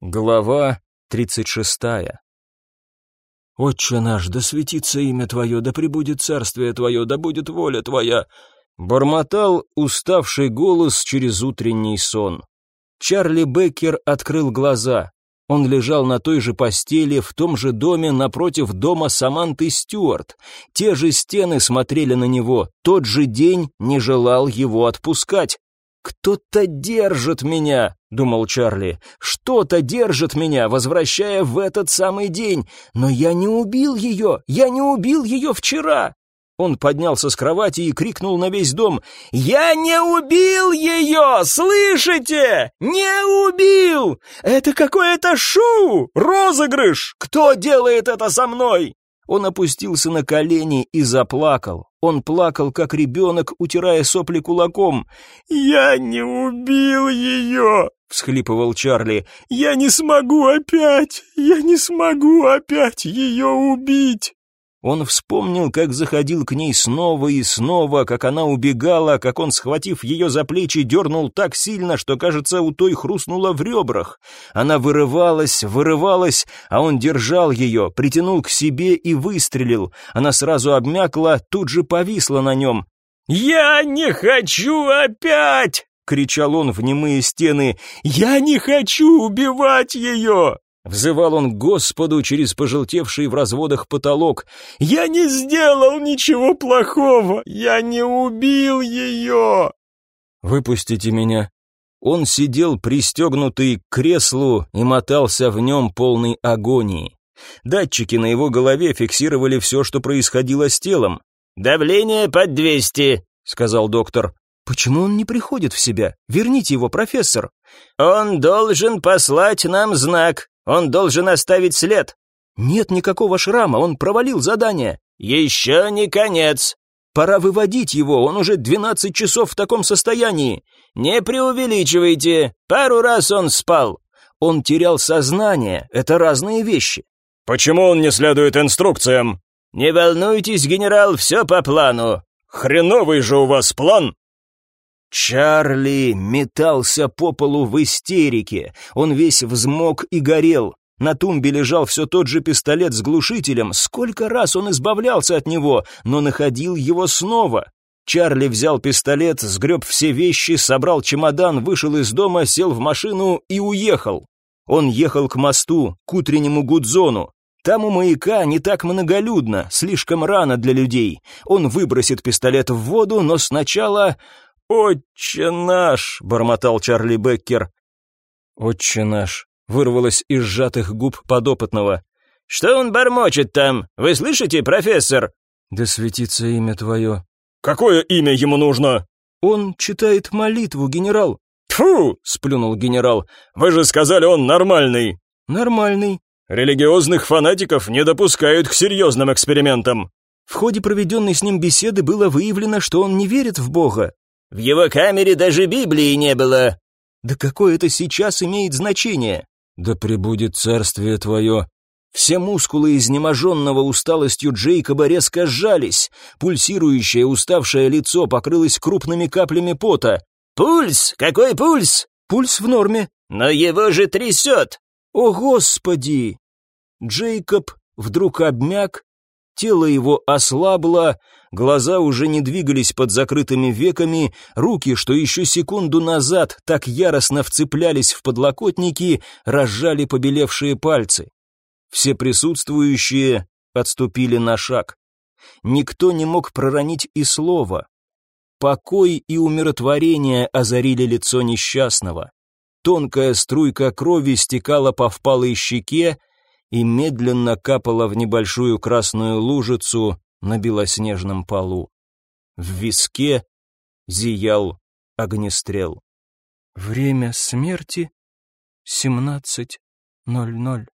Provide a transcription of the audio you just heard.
Глава тридцать шестая. «Отче наш, да светится имя Твое, да пребудет царствие Твое, да будет воля Твоя!» Бормотал уставший голос через утренний сон. Чарли Беккер открыл глаза. Он лежал на той же постели, в том же доме напротив дома Саманты Стюарт. Те же стены смотрели на него, тот же день не желал его отпускать. «Кто-то держит меня», — думал Чарли, — «что-то держит меня, возвращая в этот самый день, но я не убил ее, я не убил ее вчера». Он поднялся с кровати и крикнул на весь дом. «Я не убил ее! Слышите? Не убил! Это какое-то шоу! Розыгрыш! Кто делает это со мной?» Он опустился на колени и заплакал. Он плакал, как ребенок, утирая сопли кулаком. «Я не убил ее!» — всхлипывал Чарли. «Я не смогу опять! Я не смогу опять ее убить!» Он вспомнил, как заходил к ней снова и снова, как она убегала, как он, схватив ее за плечи, дернул так сильно, что, кажется, у той хрустнуло в ребрах. Она вырывалась, вырывалась, а он держал ее, притянул к себе и выстрелил. Она сразу обмякла, тут же повисла на нем. «Я не хочу опять!» — кричал он в немые стены. «Я не хочу убивать ее!» Взывал он Господу через пожелтевший в разводах потолок. «Я не сделал ничего плохого! Я не убил ее!» «Выпустите меня!» Он сидел пристегнутый к креслу и мотался в нем полной агонии. Датчики на его голове фиксировали все, что происходило с телом. «Давление под двести», — сказал доктор. «Почему он не приходит в себя? Верните его, профессор». «Он должен послать нам знак. Он должен оставить след. Нет никакого шрама, он провалил задание. Еще не конец. Пора выводить его, он уже двенадцать часов в таком состоянии. Не преувеличивайте, пару раз он спал. Он терял сознание, это разные вещи. Почему он не следует инструкциям? Не волнуйтесь, генерал, все по плану. Хреновый же у вас план. Чарли метался по полу в истерике. Он весь взмок и горел. На тумбе лежал все тот же пистолет с глушителем. Сколько раз он избавлялся от него, но находил его снова. Чарли взял пистолет, сгреб все вещи, собрал чемодан, вышел из дома, сел в машину и уехал. Он ехал к мосту, к утреннему гудзону. Там у маяка не так многолюдно, слишком рано для людей. Он выбросит пистолет в воду, но сначала «Отче наш!» — бормотал Чарли Беккер. «Отче наш!» — вырвалось из сжатых губ подопытного. «Что он бормочет там? Вы слышите, профессор?» «Да светится имя твое». «Какое имя ему нужно?» «Он читает молитву, генерал». «Тьфу!» — сплюнул генерал. «Вы же сказали, он нормальный». «Нормальный». «Религиозных фанатиков не допускают к серьезным экспериментам». В ходе проведенной с ним беседы было выявлено, что он не верит в Бога. В его камере даже Библии не было. Да какое это сейчас имеет значение? Да пребудет царствие твое. Все мускулы изнеможенного усталостью Джейкоба резко сжались. Пульсирующее уставшее лицо покрылось крупными каплями пота. «Пульс? Какой пульс?» «Пульс в норме». «Но его же трясет!» «О, Господи!» Джейкоб вдруг обмяк, тело его ослабло, глаза уже не двигались под закрытыми веками, руки, что еще секунду назад так яростно вцеплялись в подлокотники, разжали побелевшие пальцы. Все присутствующие отступили на шаг. Никто не мог проронить и слова. Покой и умиротворение озарили лицо несчастного. Тонкая струйка крови стекала по впалой щеке и медленно капала в небольшую красную лужицу на белоснежном полу. В виске зиял огнестрел. Время смерти — семнадцать ноль ноль.